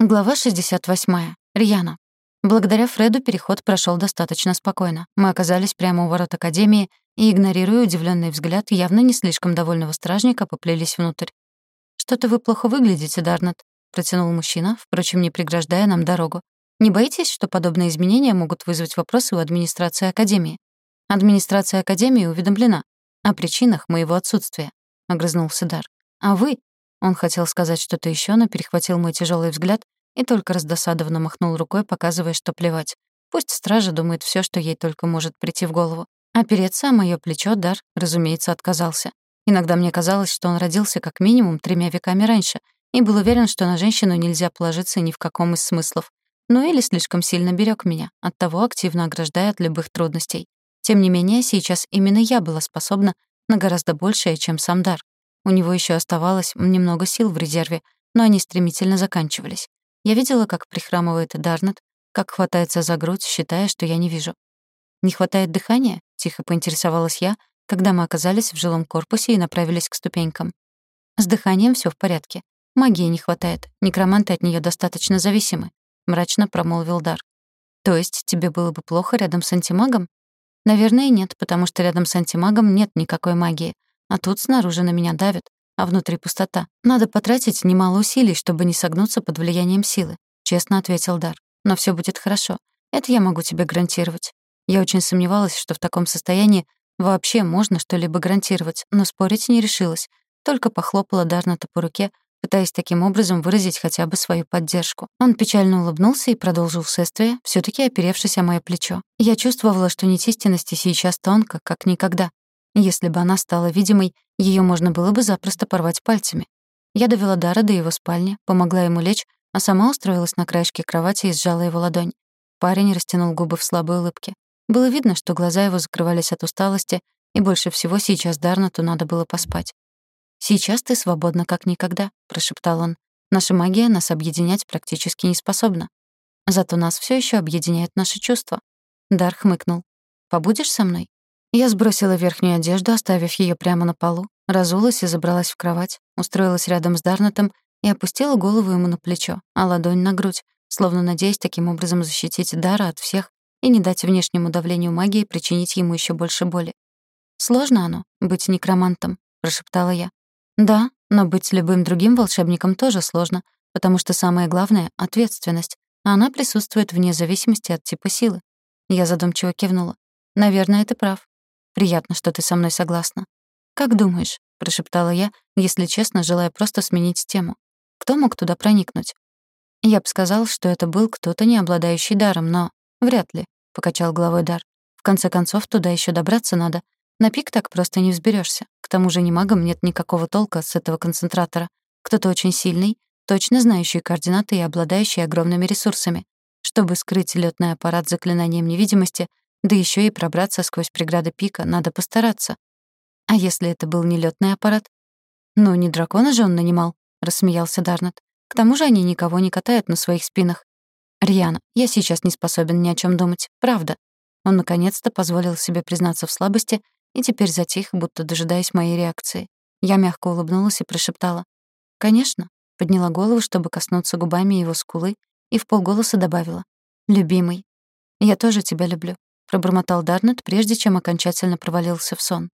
Глава 68. Рьяна. Благодаря Фреду переход прошел достаточно спокойно. Мы оказались прямо у ворот Академии и, игнорируя удивленный взгляд явно не слишком довольного стражника, поплелись внутрь. «Что-то вы плохо выглядите, Дарнет», — протянул мужчина, впрочем, не преграждая нам дорогу. «Не боитесь, что подобные изменения могут вызвать вопросы у администрации Академии?» «Администрация Академии уведомлена о причинах моего отсутствия», — огрызнулся Дар. «А вы он хотел сказать что-то ещё, но перехватил мой тяжёлый взгляд и только раздосадованно махнул рукой, показывая, что плевать. Пусть стража думает всё, что ей только может прийти в голову. Опереться о моё плечо Дар, разумеется, отказался. Иногда мне казалось, что он родился как минимум тремя веками раньше и был уверен, что на женщину нельзя положиться ни в каком из смыслов. Ну или слишком сильно берёг меня, оттого активно ограждая от любых трудностей. Тем не менее, сейчас именно я была способна на гораздо большее, чем сам Дар. У него еще оставалось немного сил в резерве, но они стремительно заканчивались. Я видела, как прихрамывает Дарнет, как хватается за грудь, считая, что я не вижу. «Не хватает дыхания?» — тихо поинтересовалась я, когда мы оказались в жилом корпусе и направились к ступенькам. «С дыханием все в порядке. Магии не хватает. Некроманты от нее достаточно зависимы», — мрачно промолвил Дар. «То есть тебе было бы плохо рядом с антимагом?» «Наверное, нет, потому что рядом с антимагом нет никакой магии. А тут снаружи на меня давит, а внутри пустота. Надо потратить немало усилий, чтобы не согнуться под влиянием силы, честно ответил Дар. Но всё будет хорошо. Это я могу тебе гарантировать. Я очень сомневалась, что в таком состоянии вообще можно что-либо гарантировать, но спорить не решилась. Только похлопала Дарната по руке, пытаясь таким образом выразить хотя бы свою поддержку. Он печально улыбнулся и продолжил шествие, всё таки оперевшись о моё плечо. Я чувствовала, что нить истинности сейчас тонко, как никогда. Если бы она стала видимой, её можно было бы запросто порвать пальцами. Я довела Дара до его спальни, помогла ему лечь, а сама устроилась на краешке кровати и сжала его ладонь. Парень растянул губы в слабой улыбке. Было видно, что глаза его закрывались от усталости, и больше всего сейчас Дарнату надо было поспать. «Сейчас ты свободна как никогда», — прошептал он. «Наша магия нас объединять практически не способна. Зато нас всё ещё объединяет наши чувства». Дар хмыкнул. «Побудешь со мной?» Я сбросила верхнюю одежду, оставив её прямо на полу, разулась и забралась в кровать, устроилась рядом с Дарнетом и опустила голову ему на плечо, а ладонь на грудь, словно надеясь таким образом защитить Дара от всех и не дать внешнему давлению магии причинить ему ещё больше боли. «Сложно оно — быть некромантом», — прошептала я. «Да, но быть любым другим волшебником тоже сложно, потому что самое главное — ответственность, а она присутствует вне зависимости от типа силы». Я задумчиво кивнула. «Наверное, ты прав. Приятно, что ты со мной согласна. Как думаешь, прошептала я, если честно, желая просто сменить тему. Кто мог туда проникнуть? Я бы сказал, что это был кто-то, не обладающий даром, но вряд ли, покачал головой Дар. В конце концов, туда еще добраться надо. На пик так просто не взберешься. К тому же ни магам нет никакого толка с этого концентратора. Кто-то очень сильный, точно знающий координаты и обладающий огромными ресурсами. Чтобы скрыть лётный аппарат заклинанием невидимости, да еще и пробраться сквозь преграды пика надо постараться. А если это был не лётный аппарат? Ну, не дракона же он нанимал, рассмеялся Дарнет. К тому же они никого не катают на своих спинах. Риана, я сейчас не способен ни о чем думать, правда. Он наконец-то позволил себе признаться в слабости и теперь затих, будто дожидаясь моей реакции. Я мягко улыбнулась и прошептала: "Конечно", подняла голову, чтобы коснуться губами его скулы, и вполголоса добавила: "Любимый, я тоже тебя люблю" пробормотал Дарнет, прежде чем окончательно провалился в сон.